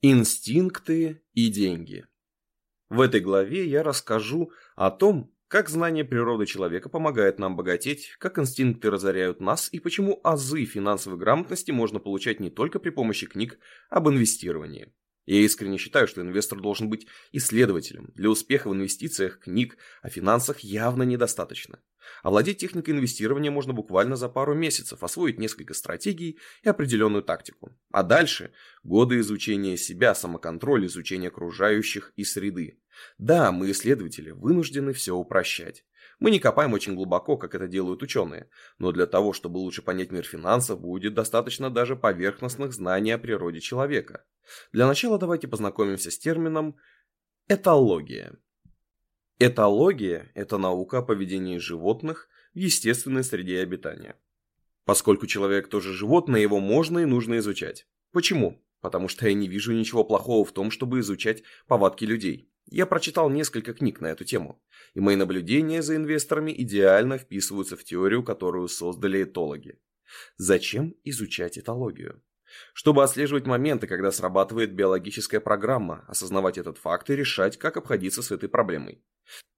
Инстинкты и деньги. В этой главе я расскажу о том, как знание природы человека помогает нам богатеть, как инстинкты разоряют нас и почему азы финансовой грамотности можно получать не только при помощи книг об инвестировании. Я искренне считаю, что инвестор должен быть исследователем. Для успеха в инвестициях книг о финансах явно недостаточно. Овладеть техникой инвестирования можно буквально за пару месяцев, освоить несколько стратегий и определенную тактику. А дальше – годы изучения себя, самоконтроль, изучения окружающих и среды. Да, мы, исследователи, вынуждены все упрощать. Мы не копаем очень глубоко, как это делают ученые, но для того, чтобы лучше понять мир финансов, будет достаточно даже поверхностных знаний о природе человека. Для начала давайте познакомимся с термином этология. Этология – это наука о поведении животных в естественной среде обитания. Поскольку человек тоже животное, его можно и нужно изучать. Почему? Потому что я не вижу ничего плохого в том, чтобы изучать повадки людей. Я прочитал несколько книг на эту тему, и мои наблюдения за инвесторами идеально вписываются в теорию, которую создали этологи. Зачем изучать этологию? Чтобы отслеживать моменты, когда срабатывает биологическая программа, осознавать этот факт и решать, как обходиться с этой проблемой.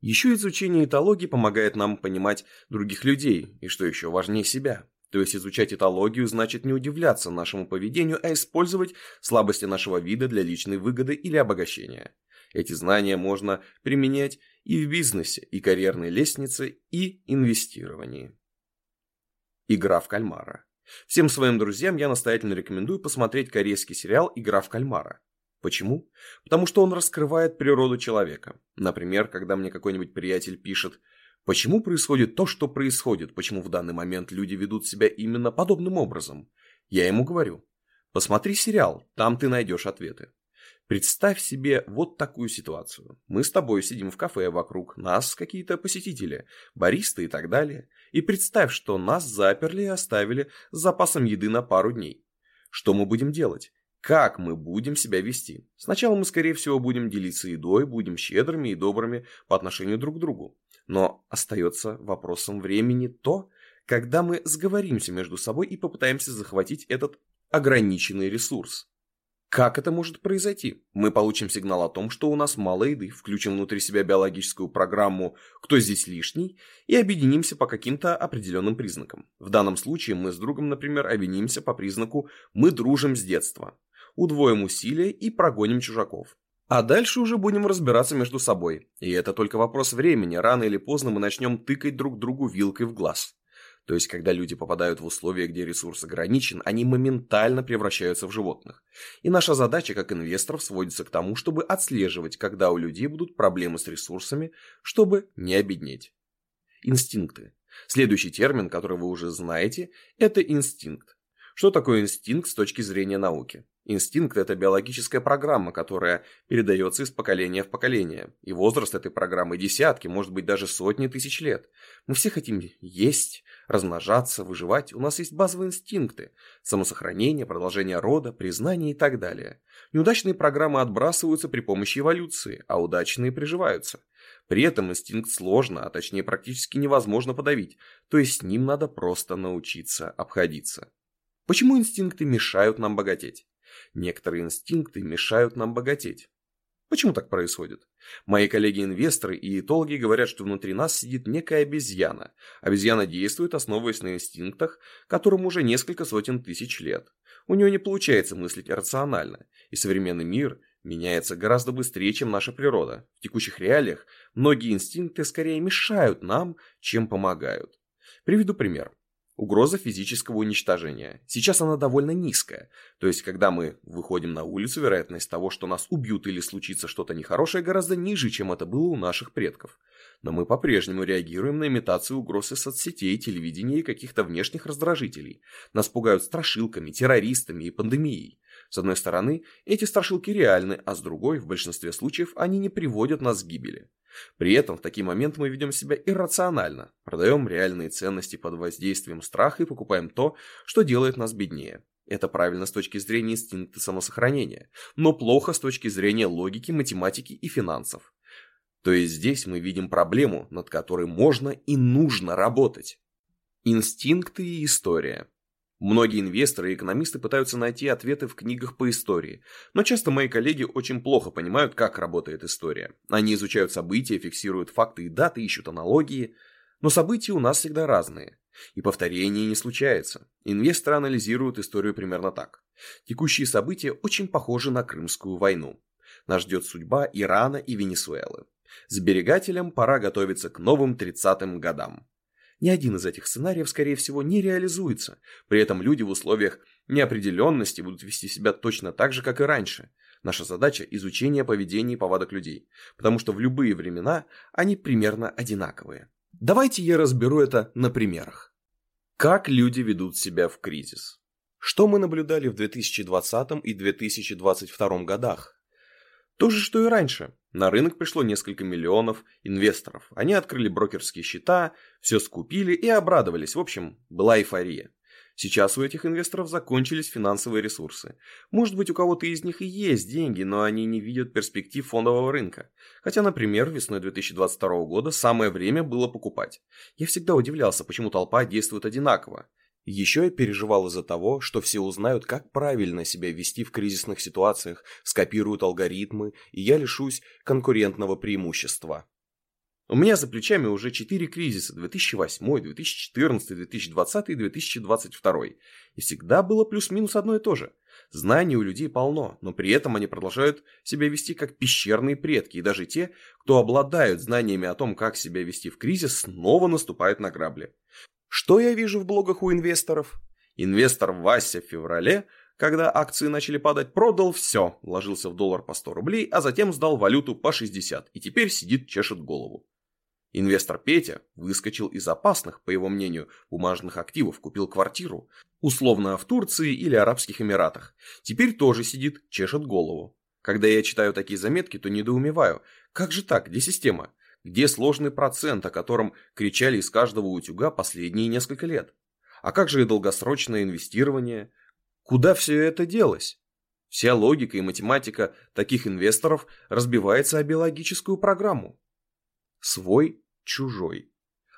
Еще изучение этологии помогает нам понимать других людей, и что еще важнее себя. То есть изучать этологию значит не удивляться нашему поведению, а использовать слабости нашего вида для личной выгоды или обогащения. Эти знания можно применять и в бизнесе, и карьерной лестнице, и инвестировании. Игра в кальмара. Всем своим друзьям я настоятельно рекомендую посмотреть корейский сериал «Игра в кальмара». Почему? Потому что он раскрывает природу человека. Например, когда мне какой-нибудь приятель пишет «Почему происходит то, что происходит? Почему в данный момент люди ведут себя именно подобным образом?» Я ему говорю «Посмотри сериал, там ты найдешь ответы». Представь себе вот такую ситуацию. Мы с тобой сидим в кафе, вокруг нас какие-то посетители, баристы и так далее. И представь, что нас заперли и оставили с запасом еды на пару дней. Что мы будем делать? Как мы будем себя вести? Сначала мы, скорее всего, будем делиться едой, будем щедрыми и добрыми по отношению друг к другу. Но остается вопросом времени то, когда мы сговоримся между собой и попытаемся захватить этот ограниченный ресурс. Как это может произойти? Мы получим сигнал о том, что у нас мало еды, включим внутри себя биологическую программу «Кто здесь лишний?» и объединимся по каким-то определенным признакам. В данном случае мы с другом, например, объединимся по признаку «Мы дружим с детства». Удвоим усилия и прогоним чужаков. А дальше уже будем разбираться между собой. И это только вопрос времени, рано или поздно мы начнем тыкать друг другу вилкой в глаз. То есть, когда люди попадают в условия, где ресурс ограничен, они моментально превращаются в животных. И наша задача как инвесторов сводится к тому, чтобы отслеживать, когда у людей будут проблемы с ресурсами, чтобы не обеднеть. Инстинкты. Следующий термин, который вы уже знаете, это инстинкт. Что такое инстинкт с точки зрения науки? Инстинкт – это биологическая программа, которая передается из поколения в поколение. И возраст этой программы десятки, может быть даже сотни тысяч лет. Мы все хотим есть, размножаться, выживать. У нас есть базовые инстинкты – самосохранение, продолжение рода, признание и так далее. Неудачные программы отбрасываются при помощи эволюции, а удачные приживаются. При этом инстинкт сложно, а точнее практически невозможно подавить, то есть с ним надо просто научиться обходиться. Почему инстинкты мешают нам богатеть? Некоторые инстинкты мешают нам богатеть. Почему так происходит? Мои коллеги-инвесторы и этологи говорят, что внутри нас сидит некая обезьяна. Обезьяна действует, основываясь на инстинктах, которым уже несколько сотен тысяч лет. У нее не получается мыслить рационально, и современный мир меняется гораздо быстрее, чем наша природа. В текущих реалиях многие инстинкты скорее мешают нам, чем помогают. Приведу пример. Угроза физического уничтожения. Сейчас она довольно низкая. То есть, когда мы выходим на улицу, вероятность того, что нас убьют или случится что-то нехорошее, гораздо ниже, чем это было у наших предков. Но мы по-прежнему реагируем на имитацию угроз из соцсетей, телевидения и каких-то внешних раздражителей. Нас пугают страшилками, террористами и пандемией. С одной стороны, эти страшилки реальны, а с другой, в большинстве случаев, они не приводят нас к гибели. При этом в такие моменты мы ведем себя иррационально, продаем реальные ценности под воздействием страха и покупаем то, что делает нас беднее. Это правильно с точки зрения инстинкта самосохранения, но плохо с точки зрения логики, математики и финансов. То есть здесь мы видим проблему, над которой можно и нужно работать. Инстинкты и история. Многие инвесторы и экономисты пытаются найти ответы в книгах по истории, но часто мои коллеги очень плохо понимают, как работает история. Они изучают события, фиксируют факты и даты, ищут аналогии, но события у нас всегда разные. И повторение не случается. Инвесторы анализируют историю примерно так. Текущие события очень похожи на Крымскую войну. Нас ждет судьба Ирана и Венесуэлы. Сберегателям пора готовиться к новым 30-м годам. Ни один из этих сценариев, скорее всего, не реализуется. При этом люди в условиях неопределенности будут вести себя точно так же, как и раньше. Наша задача – изучение поведения и повадок людей, потому что в любые времена они примерно одинаковые. Давайте я разберу это на примерах. Как люди ведут себя в кризис? Что мы наблюдали в 2020 и 2022 годах? То же, что и раньше. На рынок пришло несколько миллионов инвесторов. Они открыли брокерские счета, все скупили и обрадовались. В общем, была эйфория. Сейчас у этих инвесторов закончились финансовые ресурсы. Может быть, у кого-то из них и есть деньги, но они не видят перспектив фондового рынка. Хотя, например, весной 2022 года самое время было покупать. Я всегда удивлялся, почему толпа действует одинаково. Еще я переживал из-за того, что все узнают, как правильно себя вести в кризисных ситуациях, скопируют алгоритмы, и я лишусь конкурентного преимущества. У меня за плечами уже четыре кризиса 2008, 2014, 2020 и 2022. И всегда было плюс-минус одно и то же. Знаний у людей полно, но при этом они продолжают себя вести как пещерные предки, и даже те, кто обладают знаниями о том, как себя вести в кризис, снова наступают на грабли. Что я вижу в блогах у инвесторов? Инвестор Вася в феврале, когда акции начали падать, продал все, вложился в доллар по 100 рублей, а затем сдал валюту по 60 и теперь сидит чешет голову. Инвестор Петя выскочил из опасных, по его мнению, бумажных активов, купил квартиру, условно в Турции или Арабских Эмиратах. Теперь тоже сидит, чешет голову. Когда я читаю такие заметки, то недоумеваю, как же так, где система? Где сложный процент, о котором кричали из каждого утюга последние несколько лет? А как же и долгосрочное инвестирование? Куда все это делось? Вся логика и математика таких инвесторов разбивается о биологическую программу. Свой, чужой.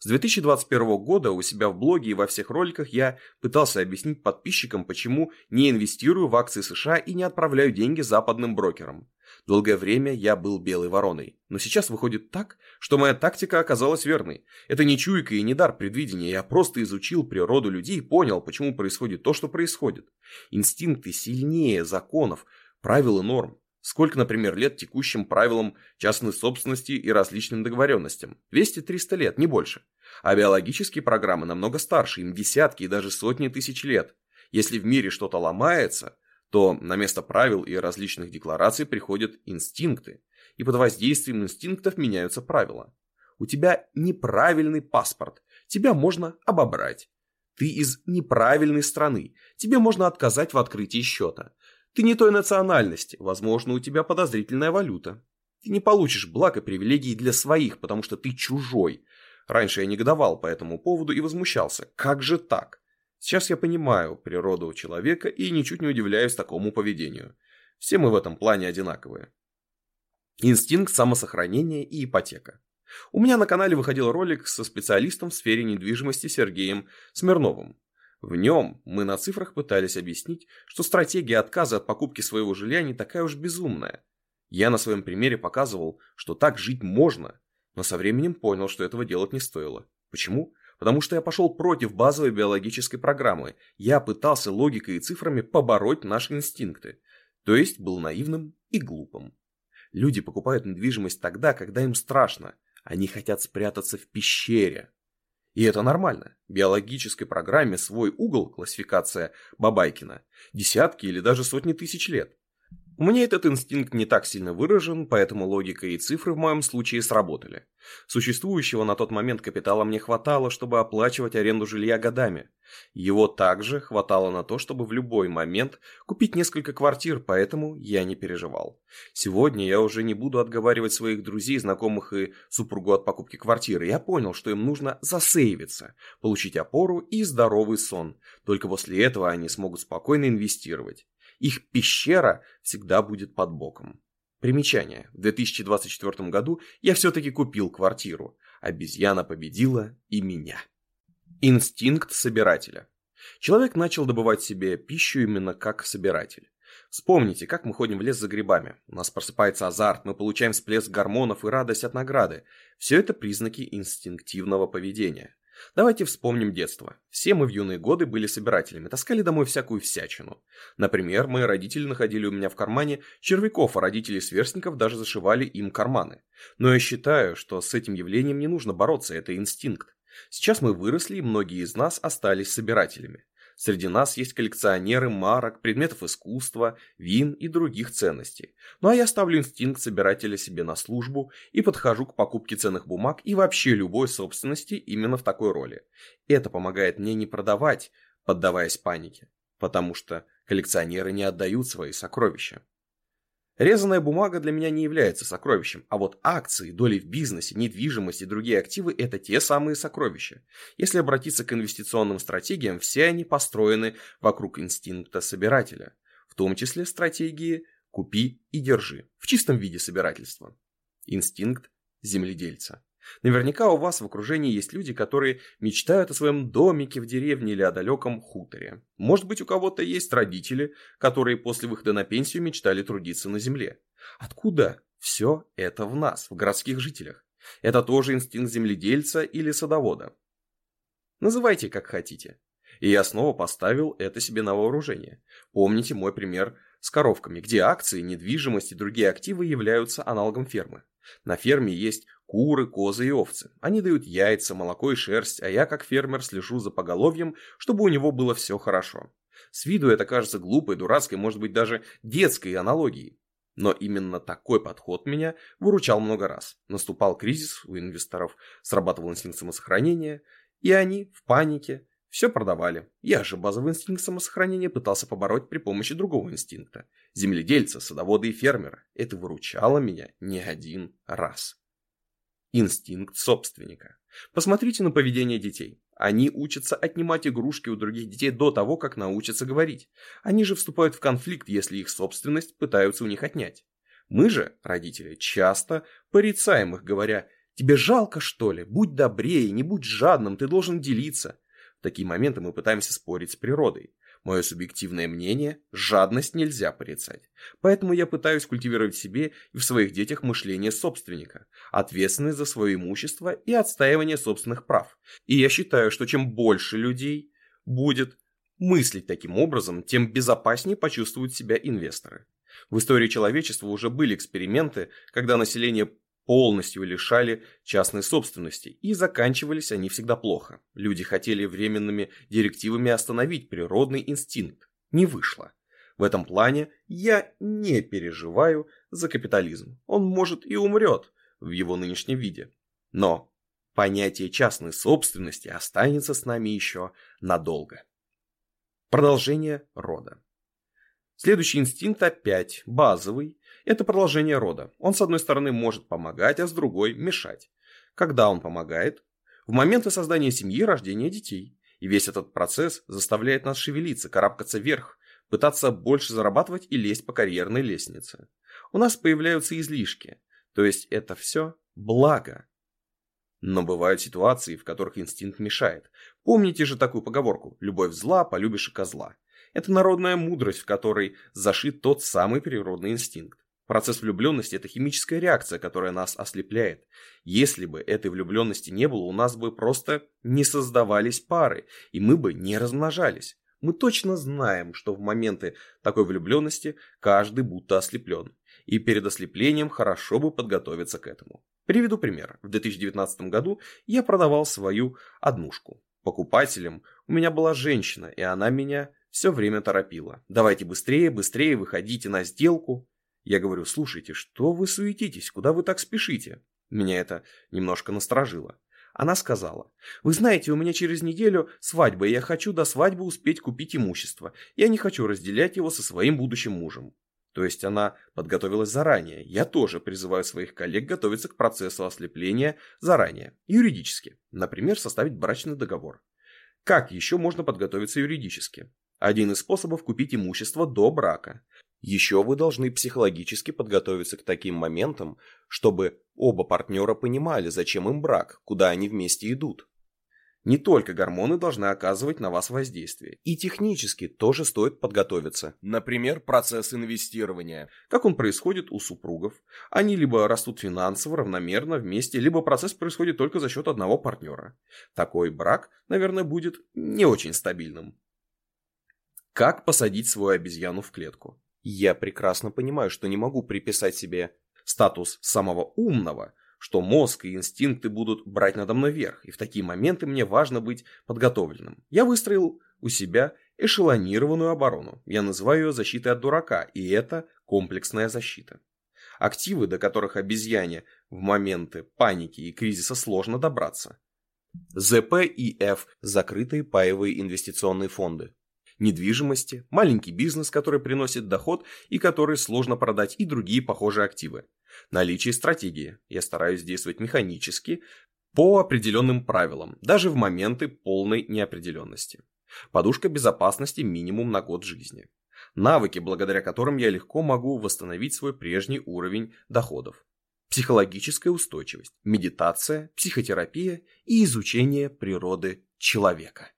С 2021 года у себя в блоге и во всех роликах я пытался объяснить подписчикам, почему не инвестирую в акции США и не отправляю деньги западным брокерам. Долгое время я был белой вороной, но сейчас выходит так, что моя тактика оказалась верной. Это не чуйка и не дар предвидения, я просто изучил природу людей и понял, почему происходит то, что происходит. Инстинкты сильнее законов, правил и норм. Сколько, например, лет текущим правилам частной собственности и различным договоренностям? 200-300 лет, не больше. А биологические программы намного старше, им десятки и даже сотни тысяч лет. Если в мире что-то ломается, то на место правил и различных деклараций приходят инстинкты, и под воздействием инстинктов меняются правила. У тебя неправильный паспорт, тебя можно обобрать. Ты из неправильной страны, тебе можно отказать в открытии счета. Ты не той национальности, возможно, у тебя подозрительная валюта. Ты не получишь благ и привилегий для своих, потому что ты чужой. Раньше я негодовал по этому поводу и возмущался. Как же так? Сейчас я понимаю природу человека и ничуть не удивляюсь такому поведению. Все мы в этом плане одинаковые. Инстинкт самосохранения и ипотека. У меня на канале выходил ролик со специалистом в сфере недвижимости Сергеем Смирновым. В нем мы на цифрах пытались объяснить, что стратегия отказа от покупки своего жилья не такая уж безумная. Я на своем примере показывал, что так жить можно, но со временем понял, что этого делать не стоило. Почему? Потому что я пошел против базовой биологической программы. Я пытался логикой и цифрами побороть наши инстинкты. То есть был наивным и глупым. Люди покупают недвижимость тогда, когда им страшно. Они хотят спрятаться в пещере. И это нормально. В биологической программе свой угол, классификация Бабайкина, десятки или даже сотни тысяч лет. У меня этот инстинкт не так сильно выражен, поэтому логика и цифры в моем случае сработали. Существующего на тот момент капитала мне хватало, чтобы оплачивать аренду жилья годами. Его также хватало на то, чтобы в любой момент купить несколько квартир, поэтому я не переживал. Сегодня я уже не буду отговаривать своих друзей, знакомых и супругу от покупки квартиры. Я понял, что им нужно засейвиться, получить опору и здоровый сон. Только после этого они смогут спокойно инвестировать. Их пещера всегда будет под боком. Примечание. В 2024 году я все-таки купил квартиру. Обезьяна победила и меня. Инстинкт собирателя. Человек начал добывать себе пищу именно как собиратель. Вспомните, как мы ходим в лес за грибами. У нас просыпается азарт, мы получаем всплеск гормонов и радость от награды. Все это признаки инстинктивного поведения. Давайте вспомним детство. Все мы в юные годы были собирателями, таскали домой всякую всячину. Например, мои родители находили у меня в кармане червяков, а родители сверстников даже зашивали им карманы. Но я считаю, что с этим явлением не нужно бороться, это инстинкт. Сейчас мы выросли, и многие из нас остались собирателями. Среди нас есть коллекционеры марок, предметов искусства, вин и других ценностей. Ну а я ставлю инстинкт собирателя себе на службу и подхожу к покупке ценных бумаг и вообще любой собственности именно в такой роли. Это помогает мне не продавать, поддаваясь панике, потому что коллекционеры не отдают свои сокровища. Резаная бумага для меня не является сокровищем, а вот акции, доли в бизнесе, недвижимость и другие активы – это те самые сокровища. Если обратиться к инвестиционным стратегиям, все они построены вокруг инстинкта собирателя, в том числе стратегии «купи и держи» в чистом виде собирательства. Инстинкт земледельца. Наверняка у вас в окружении есть люди, которые мечтают о своем домике в деревне или о далеком хуторе. Может быть, у кого-то есть родители, которые после выхода на пенсию мечтали трудиться на земле. Откуда все это в нас, в городских жителях? Это тоже инстинкт земледельца или садовода. Называйте как хотите. И я снова поставил это себе на вооружение. Помните мой пример с коровками, где акции, недвижимость и другие активы являются аналогом фермы. На ферме есть куры, козы и овцы. Они дают яйца, молоко и шерсть, а я как фермер слежу за поголовьем, чтобы у него было все хорошо. С виду это кажется глупой, дурацкой, может быть даже детской аналогией. Но именно такой подход меня выручал много раз. Наступал кризис у инвесторов, срабатывал инстинкт самосохранения, и они в панике все продавали. Я же базовый инстинкт самосохранения пытался побороть при помощи другого инстинкта. Земледельца, садовода и фермера. Это выручало меня не один раз. Инстинкт собственника. Посмотрите на поведение детей. Они учатся отнимать игрушки у других детей до того, как научатся говорить. Они же вступают в конфликт, если их собственность пытаются у них отнять. Мы же, родители, часто порицаем их, говоря «Тебе жалко, что ли? Будь добрее, не будь жадным, ты должен делиться». Такие моменты мы пытаемся спорить с природой. Мое субъективное мнение – жадность нельзя порицать. Поэтому я пытаюсь культивировать в себе и в своих детях мышление собственника, ответственность за свое имущество и отстаивание собственных прав. И я считаю, что чем больше людей будет мыслить таким образом, тем безопаснее почувствуют себя инвесторы. В истории человечества уже были эксперименты, когда население полностью лишали частной собственности, и заканчивались они всегда плохо. Люди хотели временными директивами остановить природный инстинкт. Не вышло. В этом плане я не переживаю за капитализм. Он может и умрет в его нынешнем виде. Но понятие частной собственности останется с нами еще надолго. Продолжение рода. Следующий инстинкт опять базовый это продолжение рода. Он с одной стороны может помогать, а с другой мешать. Когда он помогает? В моменты создания семьи и рождения детей. И весь этот процесс заставляет нас шевелиться, карабкаться вверх, пытаться больше зарабатывать и лезть по карьерной лестнице. У нас появляются излишки. То есть это все благо. Но бывают ситуации, в которых инстинкт мешает. Помните же такую поговорку «любовь зла, полюбишь и козла». Это народная мудрость, в которой зашит тот самый природный инстинкт. Процесс влюбленности – это химическая реакция, которая нас ослепляет. Если бы этой влюбленности не было, у нас бы просто не создавались пары, и мы бы не размножались. Мы точно знаем, что в моменты такой влюбленности каждый будто ослеплен. И перед ослеплением хорошо бы подготовиться к этому. Приведу пример. В 2019 году я продавал свою однушку. Покупателем у меня была женщина, и она меня все время торопила. Давайте быстрее, быстрее, выходите на сделку. Я говорю, слушайте, что вы суетитесь, куда вы так спешите? Меня это немножко насторожило. Она сказала, вы знаете, у меня через неделю свадьба, и я хочу до свадьбы успеть купить имущество. Я не хочу разделять его со своим будущим мужем. То есть она подготовилась заранее. Я тоже призываю своих коллег готовиться к процессу ослепления заранее, юридически. Например, составить брачный договор. Как еще можно подготовиться юридически? Один из способов купить имущество до брака. Еще вы должны психологически подготовиться к таким моментам, чтобы оба партнера понимали, зачем им брак, куда они вместе идут. Не только гормоны должны оказывать на вас воздействие. И технически тоже стоит подготовиться. Например, процесс инвестирования. Как он происходит у супругов. Они либо растут финансово равномерно вместе, либо процесс происходит только за счет одного партнера. Такой брак, наверное, будет не очень стабильным. Как посадить свою обезьяну в клетку? Я прекрасно понимаю, что не могу приписать себе статус самого умного – что мозг и инстинкты будут брать надо мной верх, и в такие моменты мне важно быть подготовленным. Я выстроил у себя эшелонированную оборону. Я называю ее защитой от дурака, и это комплексная защита. Активы, до которых обезьяне в моменты паники и кризиса сложно добраться. ЗП и F – закрытые паевые инвестиционные фонды. Недвижимости, маленький бизнес, который приносит доход и который сложно продать, и другие похожие активы. Наличие стратегии. Я стараюсь действовать механически, по определенным правилам, даже в моменты полной неопределенности. Подушка безопасности минимум на год жизни. Навыки, благодаря которым я легко могу восстановить свой прежний уровень доходов. Психологическая устойчивость, медитация, психотерапия и изучение природы человека.